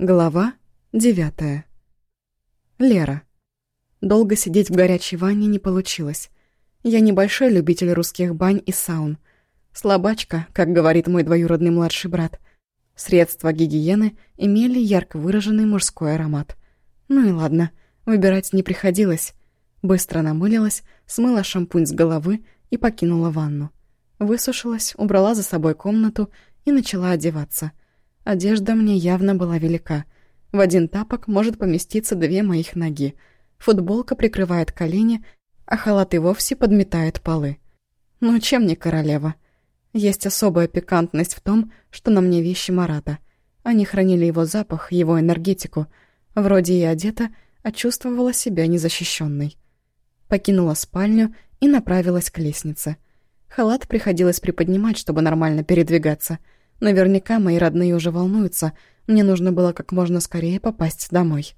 Глава девятая. Лера. Долго сидеть в горячей ванне не получилось. Я небольшой любитель русских бань и саун. Слабачка, как говорит мой двоюродный младший брат. Средства гигиены имели ярко выраженный мужской аромат. Ну и ладно, выбирать не приходилось. Быстро намылилась, смыла шампунь с головы и покинула ванну. Высушилась, убрала за собой комнату и начала одеваться — Одежда мне явно была велика. В один тапок может поместиться две моих ноги. Футболка прикрывает колени, а халат и вовсе подметает полы. Ну чем не королева? Есть особая пикантность в том, что на мне вещи Марата. Они хранили его запах, его энергетику. Вроде и одета, а чувствовала себя незащищенной. Покинула спальню и направилась к лестнице. Халат приходилось приподнимать, чтобы нормально передвигаться — Наверняка мои родные уже волнуются. Мне нужно было как можно скорее попасть домой.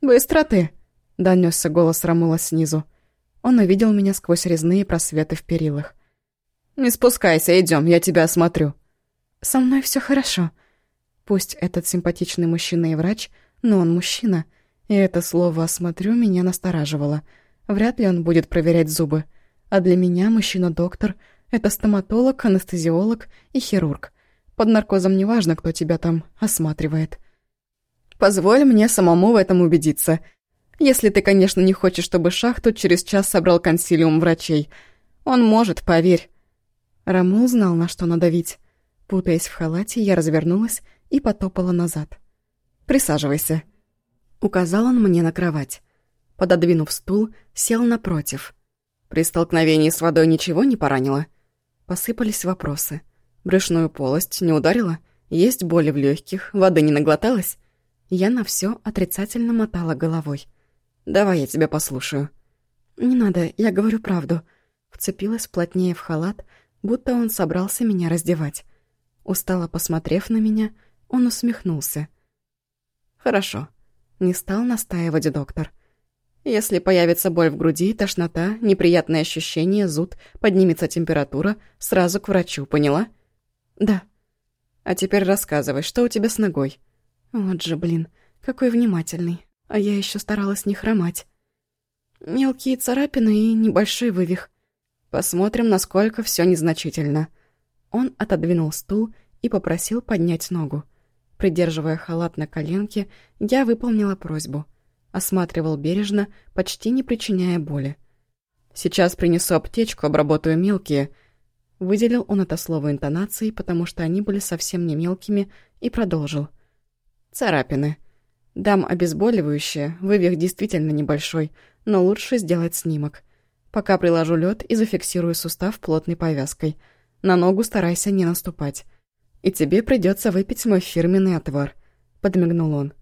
«Быстро ты!» — донесся голос Рамула снизу. Он увидел меня сквозь резные просветы в перилах. «Не спускайся, идем, я тебя осмотрю». «Со мной все хорошо». Пусть этот симпатичный мужчина и врач, но он мужчина. И это слово «осмотрю» меня настораживало. Вряд ли он будет проверять зубы. А для меня мужчина-доктор — это стоматолог, анестезиолог и хирург. Под наркозом неважно, кто тебя там осматривает. Позволь мне самому в этом убедиться. Если ты, конечно, не хочешь, чтобы Шахту через час собрал консилиум врачей. Он может, поверь. Рамул знал, на что надавить. Путаясь в халате, я развернулась и потопала назад. «Присаживайся», — указал он мне на кровать. Пододвинув стул, сел напротив. При столкновении с водой ничего не поранило? Посыпались вопросы. Брюшную полость не ударила? Есть боли в легких, воды не наглоталась? Я на все отрицательно мотала головой. «Давай я тебя послушаю». «Не надо, я говорю правду». Вцепилась плотнее в халат, будто он собрался меня раздевать. Устало посмотрев на меня, он усмехнулся. «Хорошо». Не стал настаивать доктор. «Если появится боль в груди, тошнота, неприятные ощущения, зуд, поднимется температура, сразу к врачу, поняла?» «Да». «А теперь рассказывай, что у тебя с ногой?» «Вот же, блин, какой внимательный. А я еще старалась не хромать. Мелкие царапины и небольшой вывих. Посмотрим, насколько все незначительно». Он отодвинул стул и попросил поднять ногу. Придерживая халат на коленке, я выполнила просьбу. Осматривал бережно, почти не причиняя боли. «Сейчас принесу аптечку, обработаю мелкие», Выделил он это слово интонацией, потому что они были совсем не мелкими, и продолжил. «Царапины. Дам обезболивающее, вывих действительно небольшой, но лучше сделать снимок. Пока приложу лед и зафиксирую сустав плотной повязкой. На ногу старайся не наступать. И тебе придется выпить мой фирменный отвар», — подмигнул он.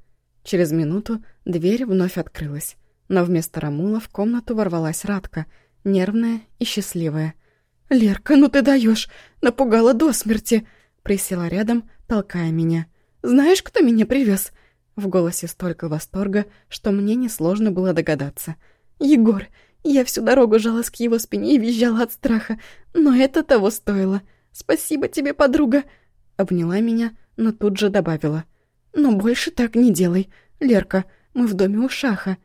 Через минуту дверь вновь открылась, но вместо Рамула в комнату ворвалась Радка, нервная и счастливая — «Лерка, ну ты даешь! Напугала до смерти!» Присела рядом, толкая меня. «Знаешь, кто меня привез? В голосе столько восторга, что мне несложно было догадаться. «Егор! Я всю дорогу жалась к его спине и визжала от страха, но это того стоило. Спасибо тебе, подруга!» Обняла меня, но тут же добавила. «Но больше так не делай. Лерка, мы в доме у Шаха».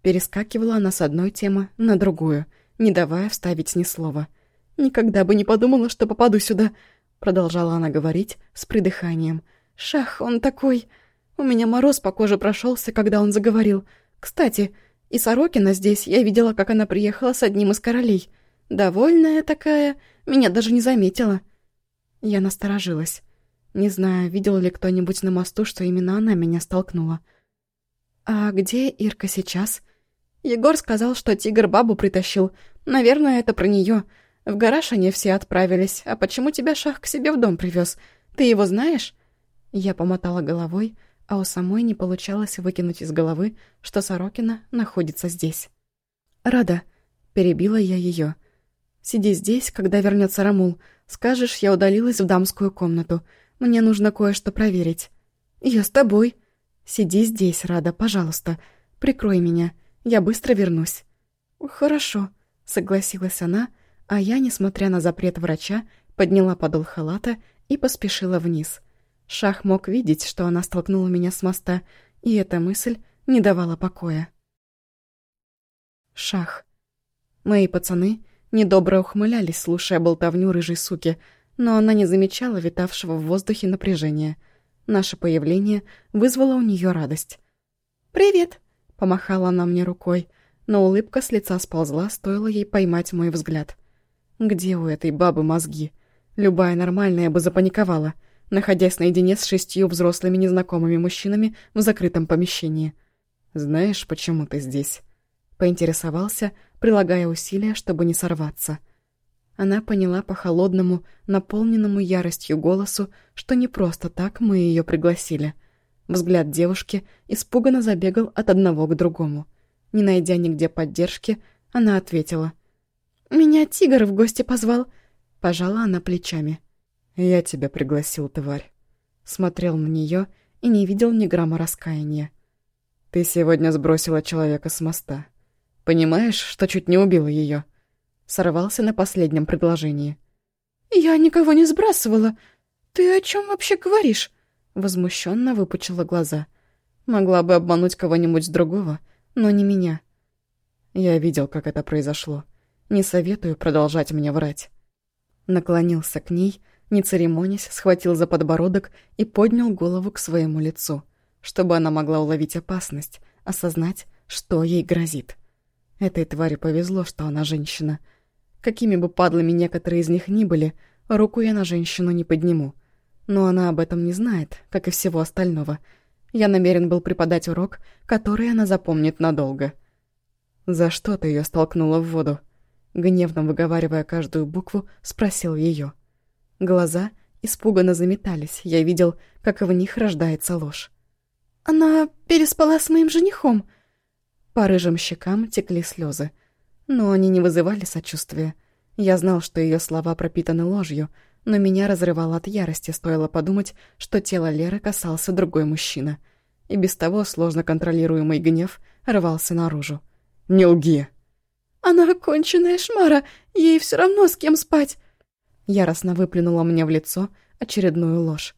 Перескакивала она с одной темы на другую, не давая вставить ни слова. «Никогда бы не подумала, что попаду сюда», — продолжала она говорить с придыханием. «Шах, он такой...» У меня мороз по коже прошелся, когда он заговорил. Кстати, и Сорокина здесь, я видела, как она приехала с одним из королей. Довольная такая, меня даже не заметила. Я насторожилась. Не знаю, видел ли кто-нибудь на мосту, что именно она меня столкнула. «А где Ирка сейчас?» Егор сказал, что тигр бабу притащил. Наверное, это про нее. В гараж они все отправились. А почему тебя Шах к себе в дом привез? Ты его знаешь?» Я помотала головой, а у самой не получалось выкинуть из головы, что Сорокина находится здесь. «Рада», — перебила я ее. «Сиди здесь, когда вернется Рамул. Скажешь, я удалилась в дамскую комнату. Мне нужно кое-что проверить». «Я с тобой». «Сиди здесь, Рада, пожалуйста. Прикрой меня. Я быстро вернусь». «Хорошо», — согласилась она, — а я, несмотря на запрет врача, подняла подол халата и поспешила вниз. Шах мог видеть, что она столкнула меня с моста, и эта мысль не давала покоя. Шах. Мои пацаны недобро ухмылялись, слушая болтовню рыжей суки, но она не замечала витавшего в воздухе напряжения. Наше появление вызвало у нее радость. «Привет!» — помахала она мне рукой, но улыбка с лица сползла, стоило ей поймать мой взгляд. «Где у этой бабы мозги? Любая нормальная бы запаниковала, находясь наедине с шестью взрослыми незнакомыми мужчинами в закрытом помещении. Знаешь, почему ты здесь?» Поинтересовался, прилагая усилия, чтобы не сорваться. Она поняла по холодному, наполненному яростью голосу, что не просто так мы ее пригласили. Взгляд девушки испуганно забегал от одного к другому. Не найдя нигде поддержки, она ответила. «Меня тигр в гости позвал», — пожала она плечами. «Я тебя пригласил, тварь». Смотрел на нее и не видел ни грамма раскаяния. «Ты сегодня сбросила человека с моста. Понимаешь, что чуть не убила ее? Сорвался на последнем предложении. «Я никого не сбрасывала. Ты о чем вообще говоришь?» Возмущенно выпучила глаза. Могла бы обмануть кого-нибудь другого, но не меня. Я видел, как это произошло. Не советую продолжать мне врать. Наклонился к ней, не церемонясь, схватил за подбородок и поднял голову к своему лицу, чтобы она могла уловить опасность, осознать, что ей грозит. Этой твари повезло, что она женщина. Какими бы падлами некоторые из них ни были, руку я на женщину не подниму. Но она об этом не знает, как и всего остального. Я намерен был преподать урок, который она запомнит надолго. «За что ты ее столкнула в воду?» Гневно выговаривая каждую букву, спросил ее. Глаза испуганно заметались, я видел, как в них рождается ложь. «Она переспала с моим женихом», по рыжим щекам текли слезы, но они не вызывали сочувствия. Я знал, что ее слова пропитаны ложью, но меня разрывало от ярости, стоило подумать, что тело Леры касался другой мужчина. И без того сложно контролируемый гнев рвался наружу. «Не лги!» «Она конченая шмара, ей все равно с кем спать!» Яростно выплюнула мне в лицо очередную ложь.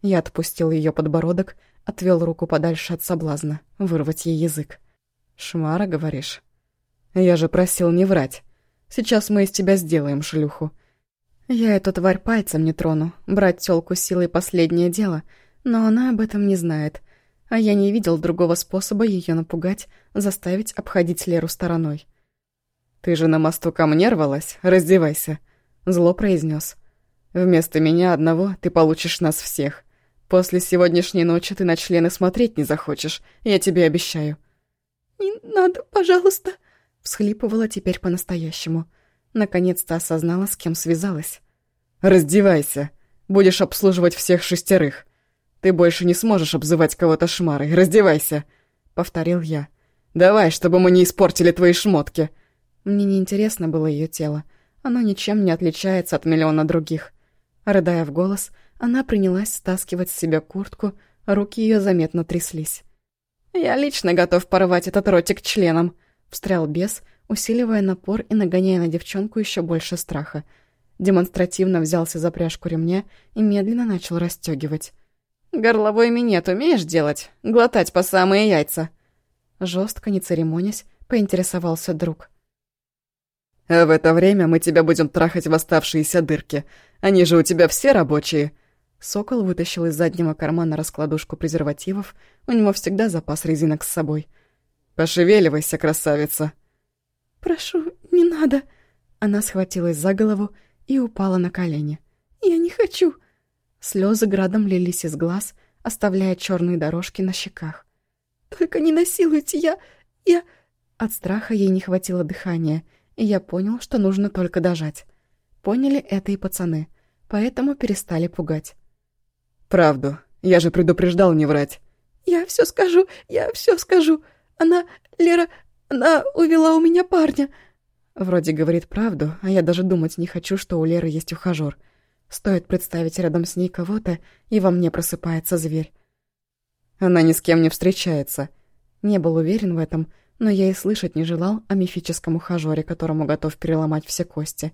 Я отпустил ее подбородок, отвел руку подальше от соблазна, вырвать ей язык. «Шмара, говоришь? Я же просил не врать. Сейчас мы из тебя сделаем шлюху». Я эту тварь пальцем не трону. Брать тёлку силой последнее дело, но она об этом не знает. А я не видел другого способа её напугать, заставить обходить Леру стороной. «Ты же на мосту ко мне рвалась? Раздевайся!» Зло произнес. «Вместо меня одного ты получишь нас всех. После сегодняшней ночи ты на члены смотреть не захочешь, я тебе обещаю». «Не надо, пожалуйста!» Всхлипывала теперь по-настоящему. Наконец-то осознала, с кем связалась. «Раздевайся! Будешь обслуживать всех шестерых. Ты больше не сможешь обзывать кого-то шмарой. Раздевайся!» Повторил я. «Давай, чтобы мы не испортили твои шмотки!» Мне неинтересно было ее тело. Оно ничем не отличается от миллиона других. Рыдая в голос, она принялась стаскивать с себя куртку, руки ее заметно тряслись. «Я лично готов порвать этот ротик членом», — встрял бес, усиливая напор и нагоняя на девчонку еще больше страха. Демонстративно взялся за пряжку ремня и медленно начал расстегивать. «Горловой минет умеешь делать? Глотать по самые яйца?» Жестко, не церемонясь, поинтересовался друг. «А в это время мы тебя будем трахать в оставшиеся дырки. Они же у тебя все рабочие», Сокол вытащил из заднего кармана раскладушку презервативов. У него всегда запас резинок с собой. «Пошевеливайся, красавица!» «Прошу, не надо!» Она схватилась за голову и упала на колени. «Я не хочу!» Слезы градом лились из глаз, оставляя черные дорожки на щеках. «Только не насилуйте, я... я...» От страха ей не хватило дыхания, и я понял, что нужно только дожать. Поняли это и пацаны, поэтому перестали пугать. «Правду. Я же предупреждал не врать». «Я все скажу, я все скажу. Она, Лера, она увела у меня парня». Вроде говорит правду, а я даже думать не хочу, что у Леры есть ухажёр. Стоит представить рядом с ней кого-то, и во мне просыпается зверь. Она ни с кем не встречается. Не был уверен в этом, но я и слышать не желал о мифическом ухажёре, которому готов переломать все кости.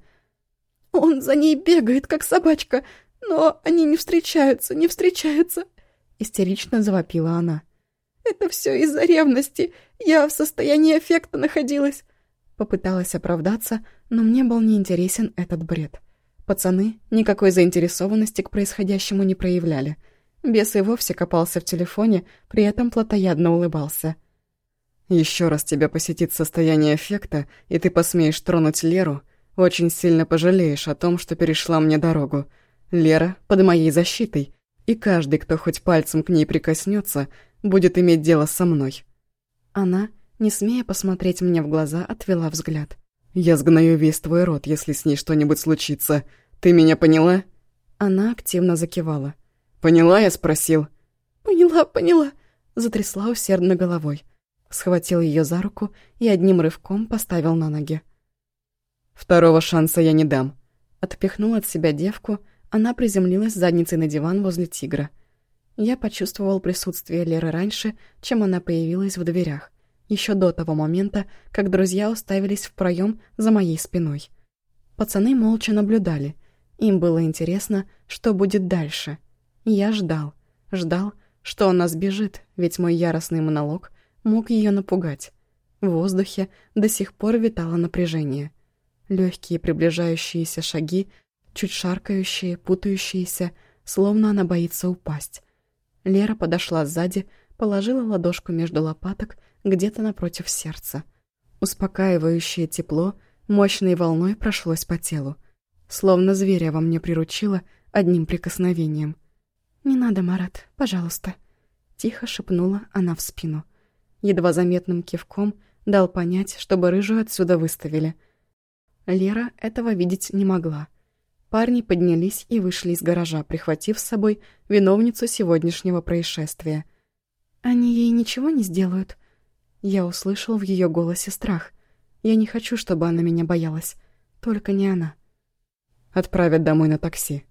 «Он за ней бегает, как собачка. Но они не встречаются, не встречаются!» Истерично завопила она. «Это все из-за ревности. Я в состоянии эффекта находилась». Попыталась оправдаться, но мне был неинтересен этот бред. Пацаны никакой заинтересованности к происходящему не проявляли. Бес и вовсе копался в телефоне, при этом плотоядно улыбался. Еще раз тебя посетит состояние эффекта, и ты посмеешь тронуть Леру, очень сильно пожалеешь о том, что перешла мне дорогу. Лера под моей защитой, и каждый, кто хоть пальцем к ней прикоснется, будет иметь дело со мной». Она, не смея посмотреть мне в глаза, отвела взгляд. «Я сгною весь твой род, если с ней что-нибудь случится. Ты меня поняла?» Она активно закивала. «Поняла?» — я спросил. «Поняла, поняла», — затрясла усердно головой. Схватил ее за руку и одним рывком поставил на ноги. «Второго шанса я не дам». Отпихнул от себя девку, она приземлилась задницей на диван возле тигра. Я почувствовал присутствие Леры раньше, чем она появилась в дверях, еще до того момента, как друзья уставились в проем за моей спиной. Пацаны молча наблюдали. Им было интересно, что будет дальше. Я ждал. Ждал, что она сбежит, ведь мой яростный монолог мог ее напугать. В воздухе до сих пор витало напряжение. Легкие приближающиеся шаги, чуть шаркающие, путающиеся, словно она боится упасть. Лера подошла сзади, положила ладошку между лопаток где-то напротив сердца. Успокаивающее тепло мощной волной прошлось по телу. Словно зверя во мне приручило одним прикосновением. «Не надо, Марат, пожалуйста», — тихо шепнула она в спину. Едва заметным кивком дал понять, чтобы рыжую отсюда выставили. Лера этого видеть не могла — Парни поднялись и вышли из гаража, прихватив с собой виновницу сегодняшнего происшествия. «Они ей ничего не сделают?» Я услышал в ее голосе страх. Я не хочу, чтобы она меня боялась. Только не она. Отправят домой на такси.